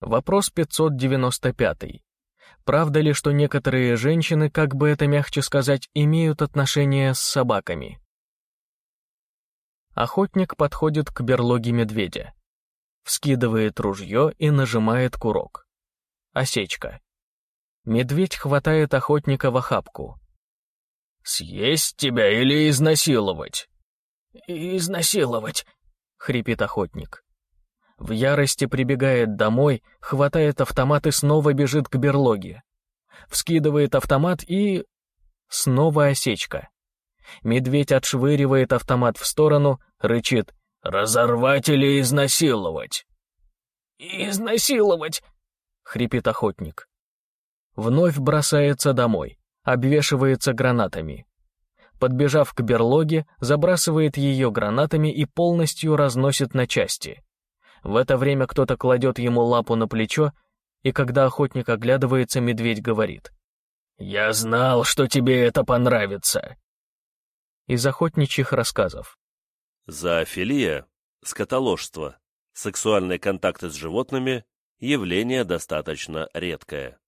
Вопрос 595. Правда ли, что некоторые женщины, как бы это мягче сказать, имеют отношения с собаками? Охотник подходит к берлоге медведя. Вскидывает ружье и нажимает курок. Осечка. Медведь хватает охотника в охапку. «Съесть тебя или изнасиловать?» «Изнасиловать», — хрипит охотник. В ярости прибегает домой, хватает автомат и снова бежит к берлоге. Вскидывает автомат и... Снова осечка. Медведь отшвыривает автомат в сторону, рычит «Разорвать или изнасиловать?» «Изнасиловать!» — хрипит охотник. Вновь бросается домой, обвешивается гранатами. Подбежав к берлоге, забрасывает ее гранатами и полностью разносит на части. В это время кто-то кладет ему лапу на плечо, и когда охотник оглядывается, медведь говорит. «Я знал, что тебе это понравится!» Из охотничьих рассказов. Зоофилия, скотоложство, сексуальные контакты с животными – явление достаточно редкое.